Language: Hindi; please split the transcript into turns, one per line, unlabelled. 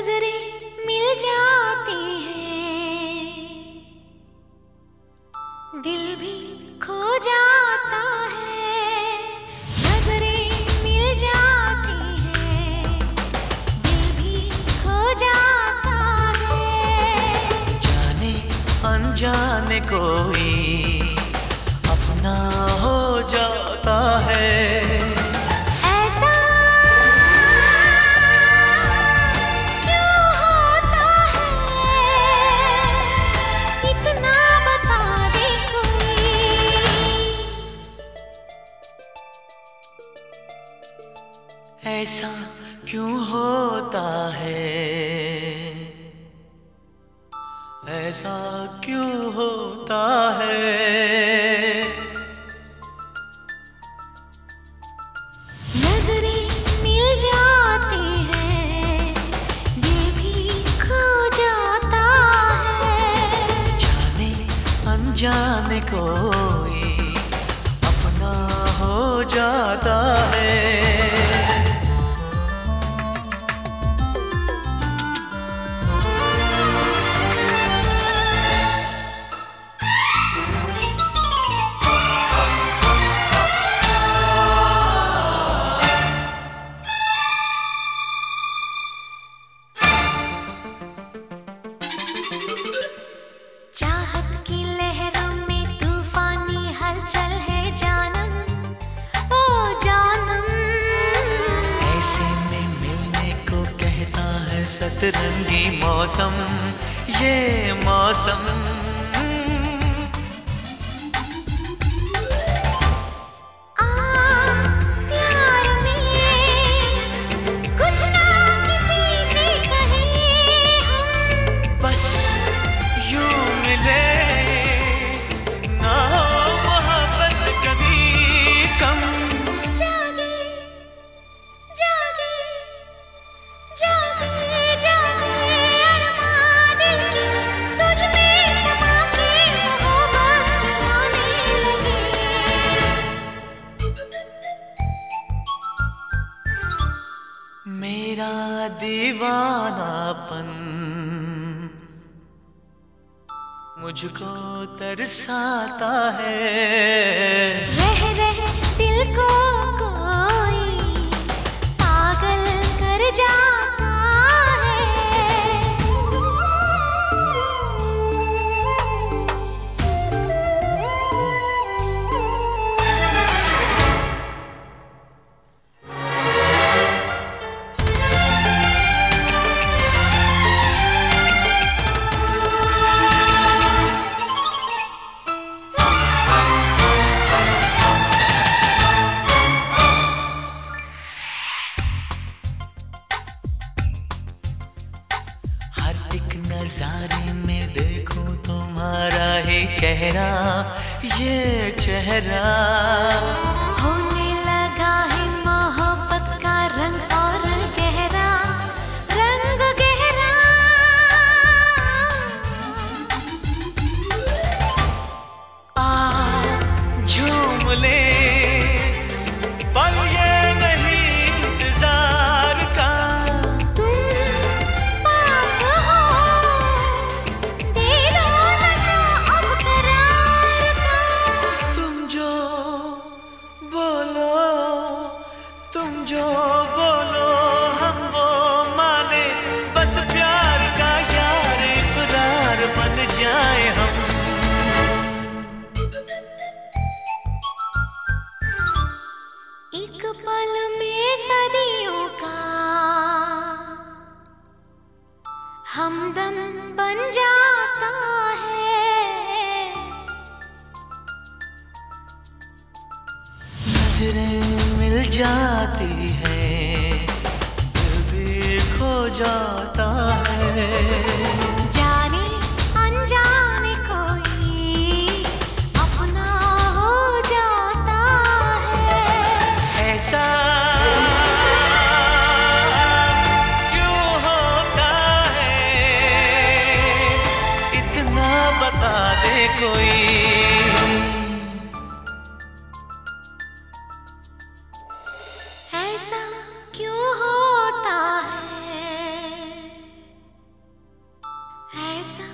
नज़रें मिल जाती हैं।
दिल
भी खो जाता है।
नज़रें मिल जाती हैं। दिल भी खो जाता है।
जाने अनजाने कोई ऐसा क्यों होता है?
ऐसा क्यों होता है? नज़रें मिल जाती
ये भी जाता जाने अनजाने को सतरंगी मौसम ये मौसम दीवानापन। मुझको तरसाता है।
रह रह दिल को
एक नजारे में देखो तुम्हारा ही चेहरा ये चेहरा।
हाँ, हमदम बन जाता है।
नज़रें मिल जाती है दिल भी खो जाता है।
कोई।
ऐसा क्यों होता है?
ऐसा